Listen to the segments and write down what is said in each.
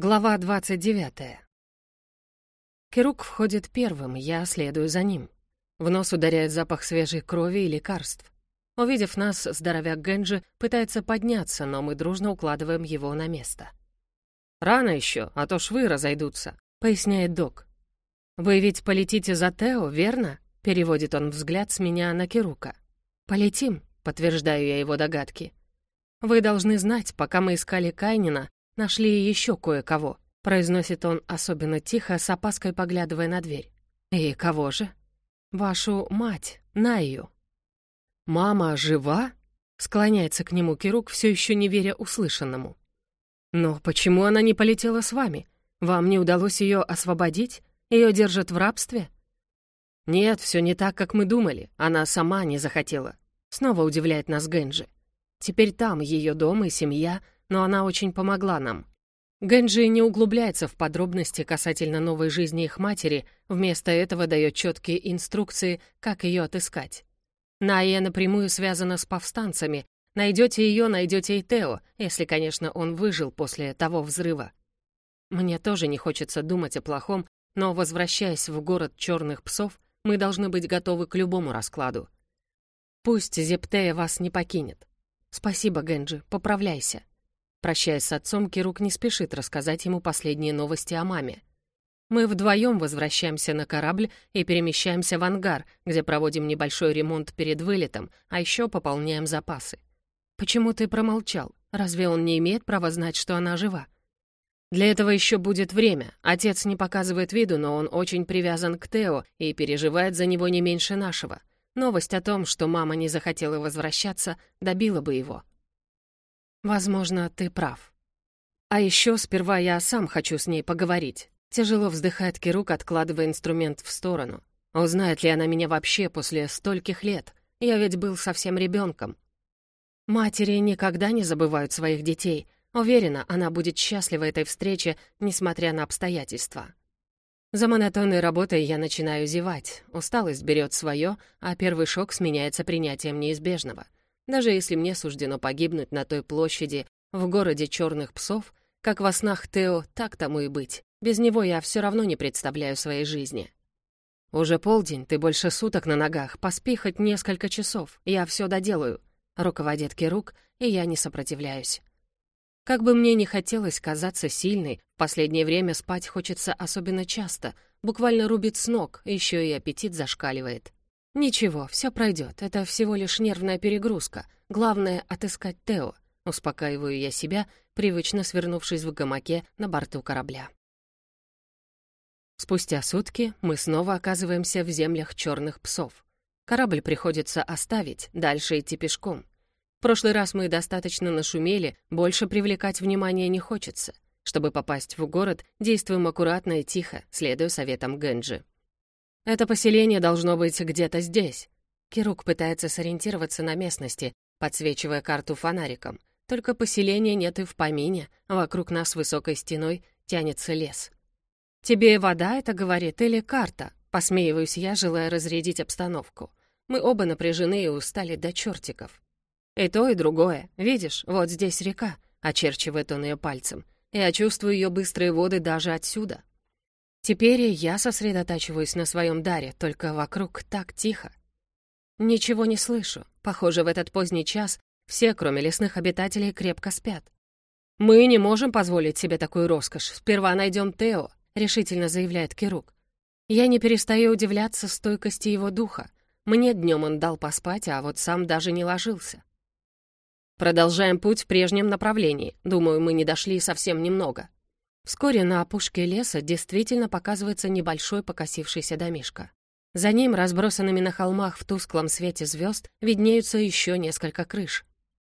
Глава 29. Кирук входит первым, я следую за ним. В нос ударяет запах свежей крови и лекарств. Увидев нас, здоровяк Генджи пытается подняться, но мы дружно укладываем его на место. «Рано еще, а то швы разойдутся», — поясняет док. «Вы ведь полетите за Тео, верно?» — переводит он взгляд с меня на Кирука. «Полетим», — подтверждаю я его догадки. «Вы должны знать, пока мы искали Кайнина, нашли еще кое-кого», — произносит он особенно тихо, с опаской поглядывая на дверь. «И кого же?» «Вашу мать, Найю». «Мама жива?» — склоняется к нему Кирук, все еще не веря услышанному. «Но почему она не полетела с вами? Вам не удалось ее освободить? Ее держат в рабстве?» «Нет, все не так, как мы думали. Она сама не захотела». Снова удивляет нас Генджи. «Теперь там ее дом и семья, но она очень помогла нам. Генджи не углубляется в подробности касательно новой жизни их матери, вместо этого дает четкие инструкции, как ее отыскать. Найя напрямую связана с повстанцами. Найдете ее, найдете и Тео, если, конечно, он выжил после того взрыва. Мне тоже не хочется думать о плохом, но, возвращаясь в город черных псов, мы должны быть готовы к любому раскладу. Пусть Зептея вас не покинет. Спасибо, Генджи, поправляйся. Прощаясь с отцом, Кирук не спешит рассказать ему последние новости о маме. Мы вдвоем возвращаемся на корабль и перемещаемся в ангар, где проводим небольшой ремонт перед вылетом, а еще пополняем запасы. «Почему ты промолчал? Разве он не имеет права знать, что она жива?» «Для этого еще будет время. Отец не показывает виду, но он очень привязан к Тео и переживает за него не меньше нашего. Новость о том, что мама не захотела возвращаться, добила бы его. Возможно, ты прав. А еще сперва я сам хочу с ней поговорить. Тяжело вздыхает Кирук, откладывая инструмент в сторону. Узнает ли она меня вообще после стольких лет? Я ведь был совсем ребенком. Матери никогда не забывают своих детей. Уверена, она будет счастлива этой встрече, несмотря на обстоятельства. За монотонной работой я начинаю зевать. Усталость берет свое, а первый шок сменяется принятием неизбежного — даже если мне суждено погибнуть на той площади, в городе черных псов, как во снах Тео, так тому и быть. Без него я все равно не представляю своей жизни. «Уже полдень, ты больше суток на ногах, поспи хоть несколько часов, я все доделаю», — руководит Керук, и я не сопротивляюсь. Как бы мне ни хотелось казаться сильной, в последнее время спать хочется особенно часто, буквально рубит с ног, еще и аппетит зашкаливает. «Ничего, все пройдет. Это всего лишь нервная перегрузка. Главное — отыскать Тео», — успокаиваю я себя, привычно свернувшись в гамаке на борту корабля. Спустя сутки мы снова оказываемся в землях черных псов. Корабль приходится оставить, дальше идти пешком. В прошлый раз мы достаточно нашумели, больше привлекать внимание не хочется. Чтобы попасть в город, действуем аккуратно и тихо, следуя советам Генджи. Это поселение должно быть где-то здесь. Кирук пытается сориентироваться на местности, подсвечивая карту фонариком. Только поселения нет и в помине, вокруг нас высокой стеной тянется лес. «Тебе вода это говорит или карта?» Посмеиваюсь я, желая разрядить обстановку. Мы оба напряжены и устали до чертиков. И то, и другое. Видишь, вот здесь река, очерчивает он ее пальцем. Я чувствую ее быстрые воды даже отсюда. Теперь я сосредотачиваюсь на своем даре, только вокруг так тихо. Ничего не слышу. Похоже, в этот поздний час все, кроме лесных обитателей, крепко спят. «Мы не можем позволить себе такую роскошь. Сперва найдем Тео», — решительно заявляет Кирук. Я не перестаю удивляться стойкости его духа. Мне днем он дал поспать, а вот сам даже не ложился. Продолжаем путь в прежнем направлении. Думаю, мы не дошли совсем немного. Вскоре на опушке леса действительно показывается небольшой покосившийся домишко. За ним, разбросанными на холмах в тусклом свете звезд, виднеются еще несколько крыш.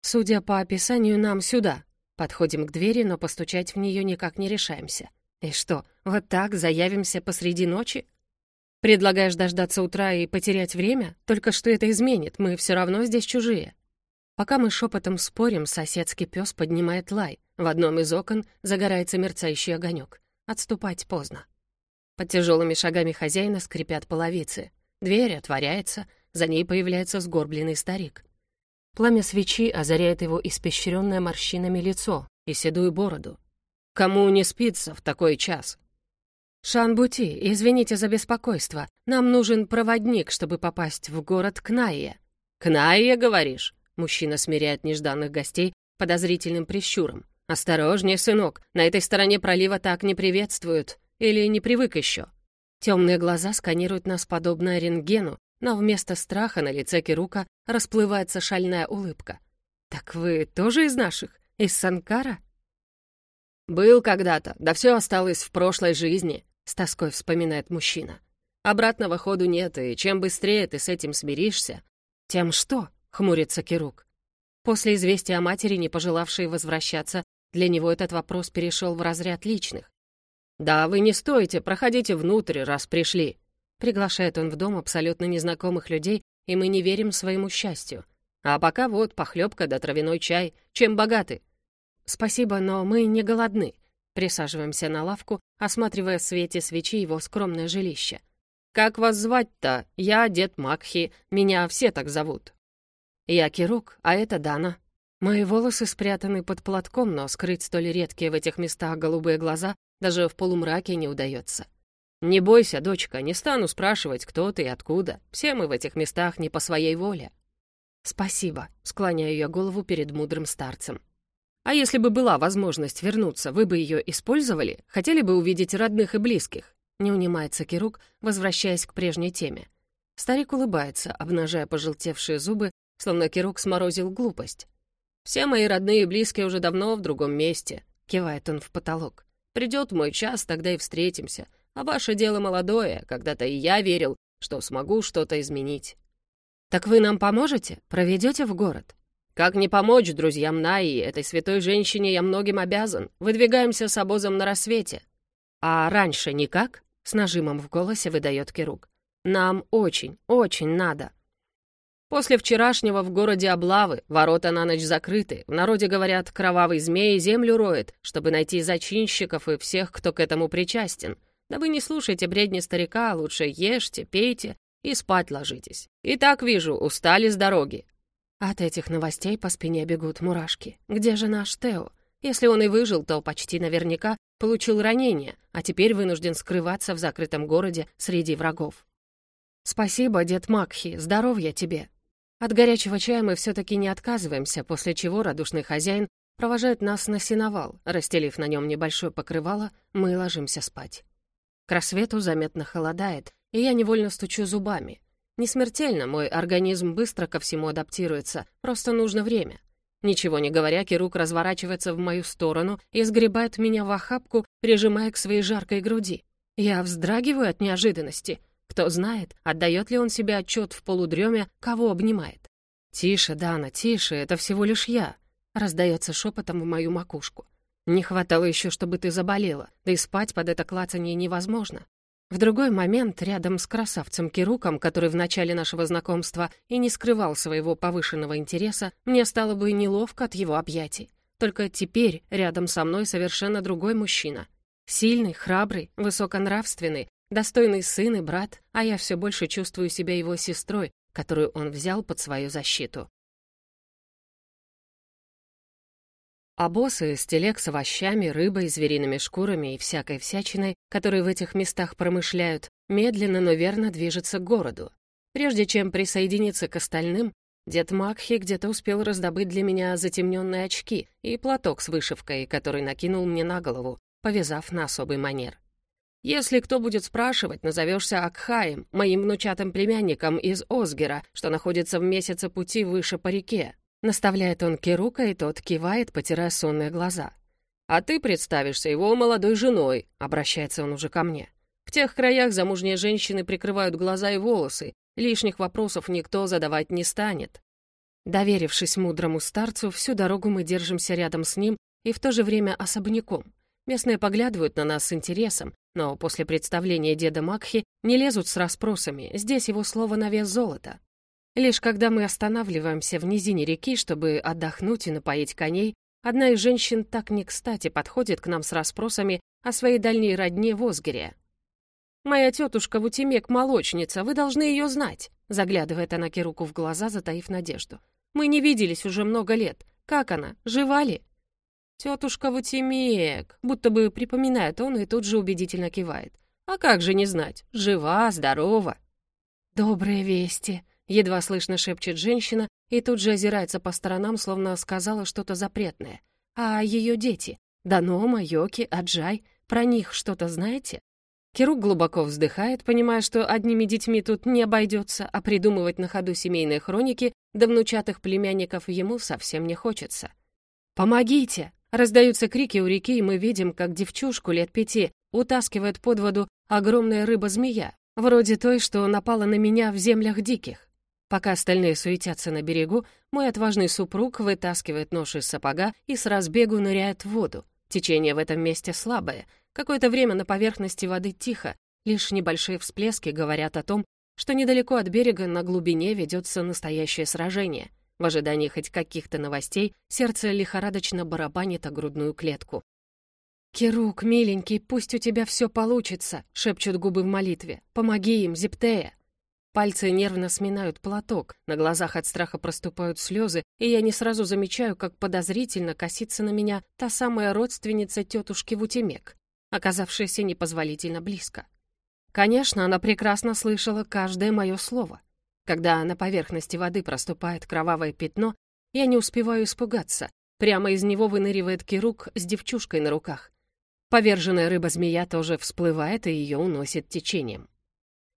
Судя по описанию, нам сюда. Подходим к двери, но постучать в нее никак не решаемся. И что, вот так заявимся посреди ночи? Предлагаешь дождаться утра и потерять время? Только что это изменит, мы все равно здесь чужие. Пока мы шепотом спорим, соседский пес поднимает лай. В одном из окон загорается мерцающий огонек. Отступать поздно. Под тяжелыми шагами хозяина скрипят половицы. Дверь отворяется, за ней появляется сгорбленный старик. Пламя свечи озаряет его испещренное морщинами лицо и седую бороду. Кому не спится в такой час?» «Шанбути, извините за беспокойство. Нам нужен проводник, чтобы попасть в город Кнайе». «Кнайе, говоришь?» Мужчина смиряет нежданных гостей подозрительным прищуром. «Осторожнее, сынок, на этой стороне пролива так не приветствуют. Или не привык еще?» Темные глаза сканируют нас подобно рентгену, но вместо страха на лице Кирука расплывается шальная улыбка. «Так вы тоже из наших? Из Санкара?» «Был когда-то, да все осталось в прошлой жизни», — с тоской вспоминает мужчина. «Обратного ходу нет, и чем быстрее ты с этим смиришься...» «Тем что?» — хмурится Кирук. После известия о матери, не пожелавшей возвращаться, для него этот вопрос перешел в разряд личных. «Да, вы не стоите, проходите внутрь, раз пришли». Приглашает он в дом абсолютно незнакомых людей, и мы не верим своему счастью. А пока вот похлебка да травяной чай. Чем богаты? «Спасибо, но мы не голодны», Присаживаемся на лавку, осматривая в свете свечи его скромное жилище. «Как вас звать-то? Я дед Макхи, меня все так зовут». «Я Кирук, а это Дана». Мои волосы спрятаны под платком, но скрыть столь редкие в этих местах голубые глаза даже в полумраке не удается. «Не бойся, дочка, не стану спрашивать, кто ты и откуда. Все мы в этих местах не по своей воле». «Спасибо», — склоняю я голову перед мудрым старцем. А если бы была возможность вернуться, вы бы ее использовали? Хотели бы увидеть родных и близких?» Не унимается Кирук, возвращаясь к прежней теме. Старик улыбается, обнажая пожелтевшие зубы, словно Кирук сморозил глупость. «Все мои родные и близкие уже давно в другом месте», — кивает он в потолок. «Придет мой час, тогда и встретимся. А ваше дело молодое, когда-то и я верил, что смогу что-то изменить». «Так вы нам поможете? Проведете в город?» Как не помочь друзьям Наи, этой святой женщине я многим обязан. Выдвигаемся с обозом на рассвете. А раньше никак? С нажимом в голосе выдает Кирук. Нам очень, очень надо. После вчерашнего в городе облавы, ворота на ночь закрыты, в народе говорят, кровавый змей землю роет, чтобы найти зачинщиков и всех, кто к этому причастен. Да вы не слушайте бредни старика, лучше ешьте, пейте и спать ложитесь. И так вижу, устали с дороги. От этих новостей по спине бегут мурашки. Где же наш Тео? Если он и выжил, то почти наверняка получил ранение, а теперь вынужден скрываться в закрытом городе среди врагов. «Спасибо, дед Макхи, здоровья тебе!» От горячего чая мы все-таки не отказываемся, после чего радушный хозяин провожает нас на сеновал. Расстелив на нем небольшое покрывало, мы ложимся спать. К рассвету заметно холодает, и я невольно стучу зубами. Не смертельно, мой организм быстро ко всему адаптируется, просто нужно время. Ничего не говоря, Кирук разворачивается в мою сторону и сгребает меня в охапку, прижимая к своей жаркой груди. Я вздрагиваю от неожиданности. Кто знает, отдает ли он себе отчет в полудреме, кого обнимает. «Тише, Дана, тише, это всего лишь я», — раздается шепотом в мою макушку. «Не хватало еще, чтобы ты заболела, да и спать под это клацанье невозможно. В другой момент, рядом с красавцем Кируком, который в начале нашего знакомства и не скрывал своего повышенного интереса, мне стало бы неловко от его объятий. Только теперь рядом со мной совершенно другой мужчина. Сильный, храбрый, высоконравственный, достойный сын и брат, а я все больше чувствую себя его сестрой, которую он взял под свою защиту. А боссы с телег с овощами, рыбой, звериными шкурами и всякой всячиной, которые в этих местах промышляют, медленно, но верно движется к городу. Прежде чем присоединиться к остальным, дед Макхи где-то успел раздобыть для меня затемненные очки и платок с вышивкой, который накинул мне на голову, повязав на особый манер. Если кто будет спрашивать, назовешься Акхаем, моим внучатым племянником из Озгера, что находится в месяце пути выше по реке. Наставляет он Керука, и тот кивает, потирая сонные глаза. «А ты представишься его молодой женой», — обращается он уже ко мне. «В тех краях замужние женщины прикрывают глаза и волосы, лишних вопросов никто задавать не станет». Доверившись мудрому старцу, всю дорогу мы держимся рядом с ним и в то же время особняком. Местные поглядывают на нас с интересом, но после представления деда Макхи не лезут с расспросами, здесь его слово на вес золота. Лишь когда мы останавливаемся в низине реки, чтобы отдохнуть и напоить коней, одна из женщин так не кстати подходит к нам с расспросами о своей дальней родне в Озгере. «Моя тетушка Вутимек — молочница, вы должны ее знать», заглядывает она Кируку в глаза, затаив надежду. «Мы не виделись уже много лет. Как она? Жива ли?» Тетушка Ватимек, будто бы припоминает он и тут же убедительно кивает. А как же не знать? Жива, здорова. Добрые вести, едва слышно шепчет женщина и тут же озирается по сторонам, словно сказала что-то запретное. А ее дети? Данома, Йоки, Аджай, про них что-то знаете? Кирук глубоко вздыхает, понимая, что одними детьми тут не обойдется, а придумывать на ходу семейные хроники до внучатых племянников ему совсем не хочется. «Помогите!» Раздаются крики у реки, и мы видим, как девчушку лет пяти утаскивает под воду огромная рыба-змея, вроде той, что напала на меня в землях диких. Пока остальные суетятся на берегу, мой отважный супруг вытаскивает нож из сапога и с разбегу ныряет в воду. Течение в этом месте слабое. Какое-то время на поверхности воды тихо, лишь небольшие всплески говорят о том, что недалеко от берега на глубине ведется настоящее сражение — в ожидании хоть каких-то новостей сердце лихорадочно барабанит о грудную клетку. «Керук, миленький, пусть у тебя все получится», — шепчут губы в молитве. «Помоги им, Зептея». Пальцы нервно сминают платок, на глазах от страха проступают слезы, и я не сразу замечаю, как подозрительно косится на меня та самая родственница тетушки Вутимек, оказавшаяся непозволительно близко. Конечно, она прекрасно слышала каждое мое слово. Когда на поверхности воды проступает кровавое пятно, я не успеваю испугаться. Прямо из него выныривает Кирук с девчушкой на руках. Поверженная рыба-змея тоже всплывает и ее уносит течением.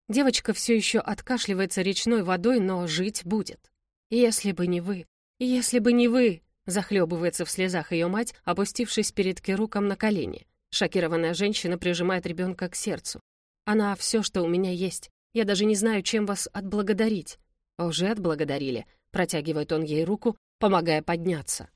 Девочка все еще откашливается речной водой, но жить будет. «Если бы не вы! Если бы не вы!» Захлебывается в слезах ее мать, опустившись перед Кируком на колени. Шокированная женщина прижимает ребенка к сердцу. «Она все, что у меня есть. Я даже не знаю, чем вас отблагодарить». «Уже отблагодарили», — протягивает он ей руку, помогая подняться.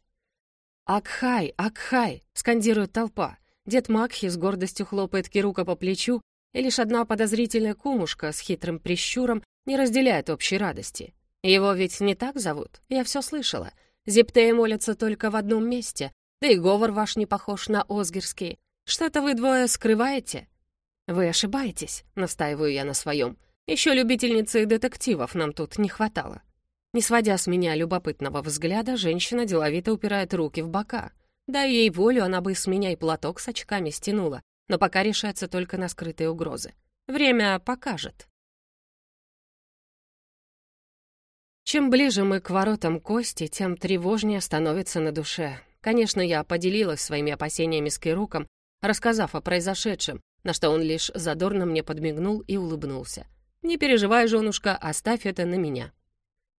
«Акхай, Акхай!» — скандирует толпа. Дед Макхи с гордостью хлопает Кирука по плечу, и лишь одна подозрительная кумушка с хитрым прищуром не разделяет общей радости. Его ведь не так зовут, я все слышала. Зептеи молятся только в одном месте, да и говор ваш не похож на озгерский. Что-то вы двое скрываете?» «Вы ошибаетесь», — настаиваю я на своем. Еще любительницы детективов нам тут не хватало. Не сводя с меня любопытного взгляда, женщина деловито упирает руки в бока. Да ей волю, она бы с меня и платок с очками стянула, но пока решается только на скрытые угрозы. Время покажет. Чем ближе мы к воротам Кости, тем тревожнее становится на душе. Конечно, я поделилась своими опасениями с Кируком, рассказав о произошедшем, на что он лишь задорно мне подмигнул и улыбнулся. «Не переживай, женушка, оставь это на меня».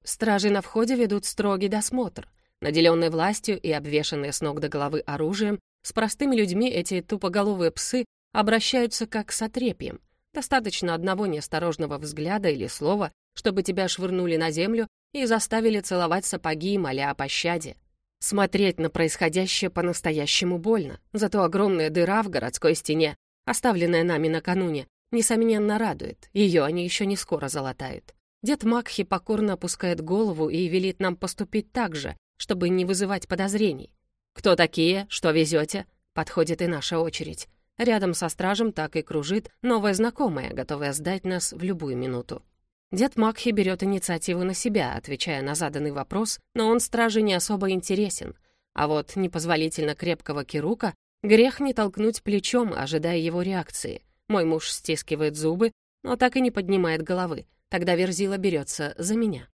Стражи на входе ведут строгий досмотр. Наделенные властью и обвешанные с ног до головы оружием, с простыми людьми эти тупоголовые псы обращаются как с отрепьем. Достаточно одного неосторожного взгляда или слова, чтобы тебя швырнули на землю и заставили целовать сапоги, моля о пощаде. Смотреть на происходящее по-настоящему больно, зато огромная дыра в городской стене, оставленная нами накануне, несомненно, радует. Ее они еще не скоро залатают. Дед Макхи покорно опускает голову и велит нам поступить так же, чтобы не вызывать подозрений. «Кто такие? Что везете?» Подходит и наша очередь. Рядом со стражем так и кружит новая знакомая, готовая сдать нас в любую минуту. Дед Макхи берет инициативу на себя, отвечая на заданный вопрос, но он страже не особо интересен. А вот непозволительно крепкого Кирука грех не толкнуть плечом, ожидая его реакции — мой муж стискивает зубы, но так и не поднимает головы. Тогда Верзила берется за меня.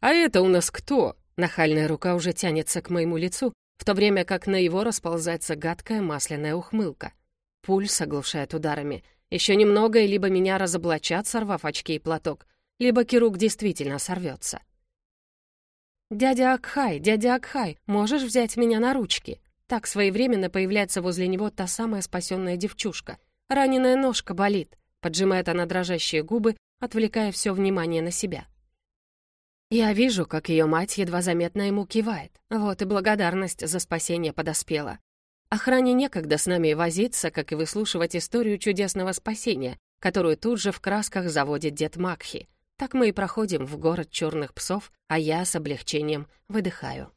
«А это у нас кто?» Нахальная рука уже тянется к моему лицу, в то время как на его расползается гадкая масляная ухмылка. Пульс оглушает ударами. Еще немного, и либо меня разоблачат, сорвав очки и платок, либо Кирук действительно сорвется. «Дядя Акхай, дядя Акхай, можешь взять меня на ручки?» Так своевременно появляется возле него та самая спасенная девчушка — Раненая ножка болит», — поджимает она дрожащие губы, отвлекая все внимание на себя. Я вижу, как ее мать едва заметно ему кивает. Вот и благодарность за спасение подоспела. Охране некогда с нами возиться, как и выслушивать историю чудесного спасения, которую тут же в красках заводит дед Макхи. Так мы и проходим в город черных псов, а я с облегчением выдыхаю.